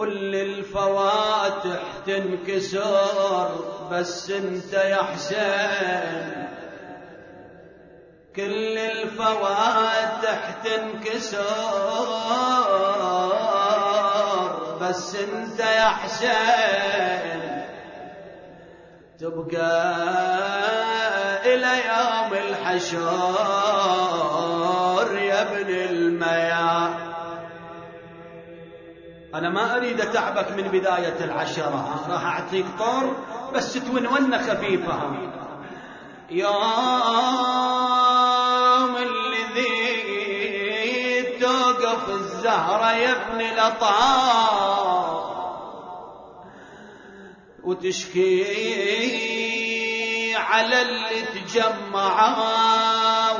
كل الفواتح تنكسر بس انت يا حسين. كل الفواتح تنكسر بس انت يا حسين. تبقى إلى يوم الحشر يا ابن المياه أنا ما أريد أتعبك من بداية العشرة. راح أعطيك طور بس تونونة خفيفة يوم الذي توقف الزهرة يا ابن الأطهار وتشكي على اللي تجمعوا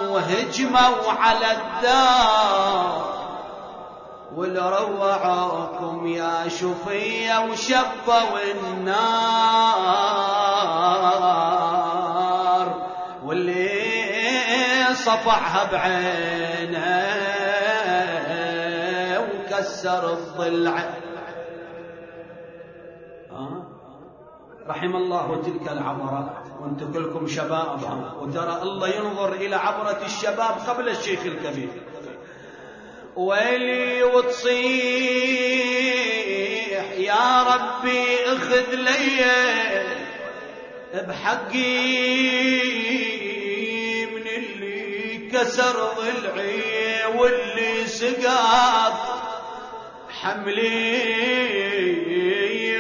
وهجموا على الدار. والروعوكم يا شفية وشبوا النار واللي صفعها بعينه وكسر الضلع. رحم الله تلك العبرات. وأنتم كلكم شباب. وترى الله ينظر إلى عبرة الشباب قبل الشيخ الكبير. ويلي وتصيح يا ربي اخذ لي بحقي من اللي كسر ضلعي واللي سقط حملي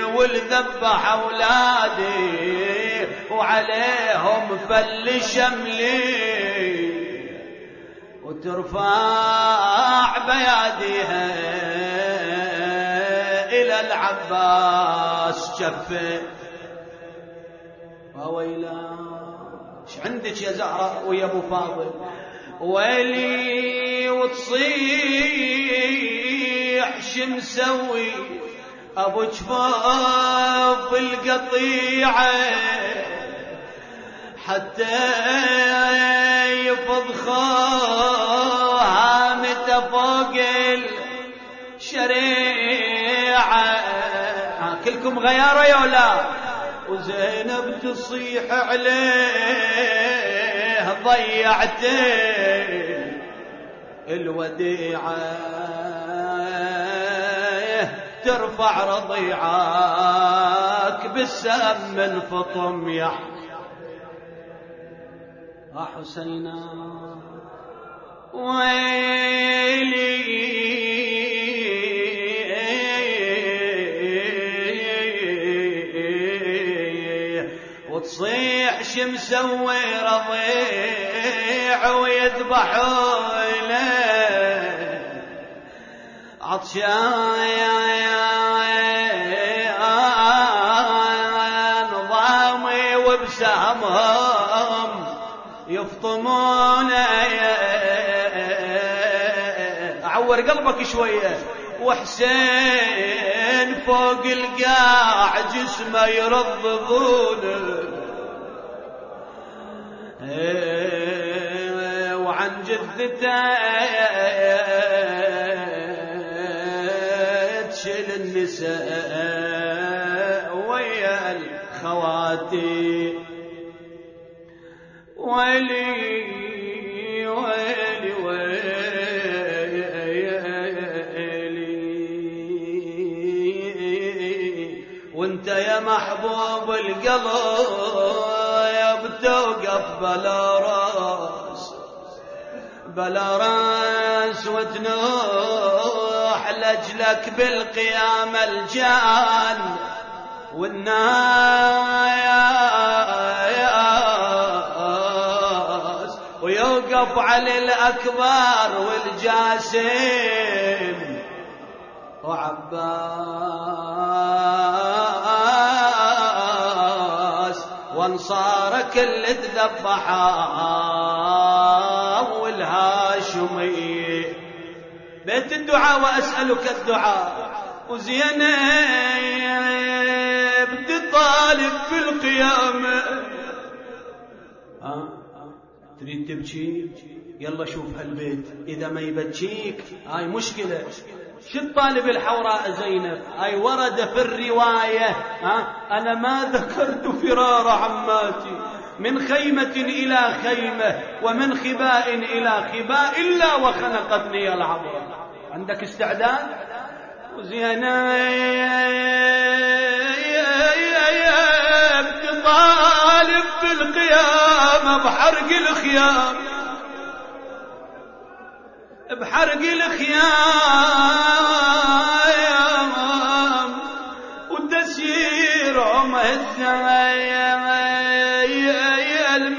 والذبح اولادي وعليهم فل شملي. وترفع بياديها إلى العباس شفه ويلا إيش عندك يا زهرة ويا أبو فاضل؟ ويلي وتصيح شمسوي أبو جفاف القطيعه حتى يفض خامته كلكم غيارة يا لا وزينب تصيح عليه ضيعت الوديعة. ترفع رضيعك بالسم من فطم يحيى حسينا ويلي وتصيح شمسوي رضيع ويذبحوا له عطشان ضامي وبسامهم يفطمون. عور قلبك شوية. وحسين فوق القاع جسمه يرضضون. وعن جثته تشيل النساء ويا الخواتي ويلي ويلي ويلي. وانت يا محبوب القلب بتوقف بلا راس بلا راس وتنوح لجلك بالقيامة الجان والناس. ويوقف على الأكبر والجاسم. وعباس وانصار كل تذبحا والهاشمي بيت الدعاء وأسألك الدعاء. وزينب تطالب في القيامة. ها؟ تريد تبكي يلا شوف هالبيت. إذا ما يبكيك هاي مشكلة. شو الطالب الحوراء زينب؟ أي ورد في الرواية ها؟ أنا ما ذكرت فرار عماتي. من خيمة إلى خيمة ومن خباء إلى خباء إلا وخنقتني العبرة. عندك استعداد؟ زينب تطالب في القيامة بحرق الخيام. بحرق الخيام.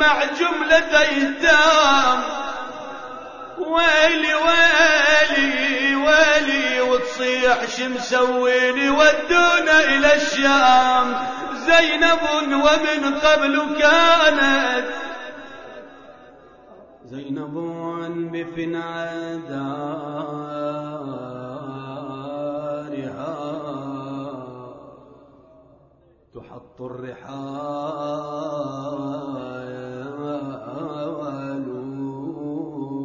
المع جملة ايتام ويلي ويلي ويلي وتصيح شمسويني ودونا إلى الشام. زينب ومن قبل كانت زينب بفناء دارها تحط الرحال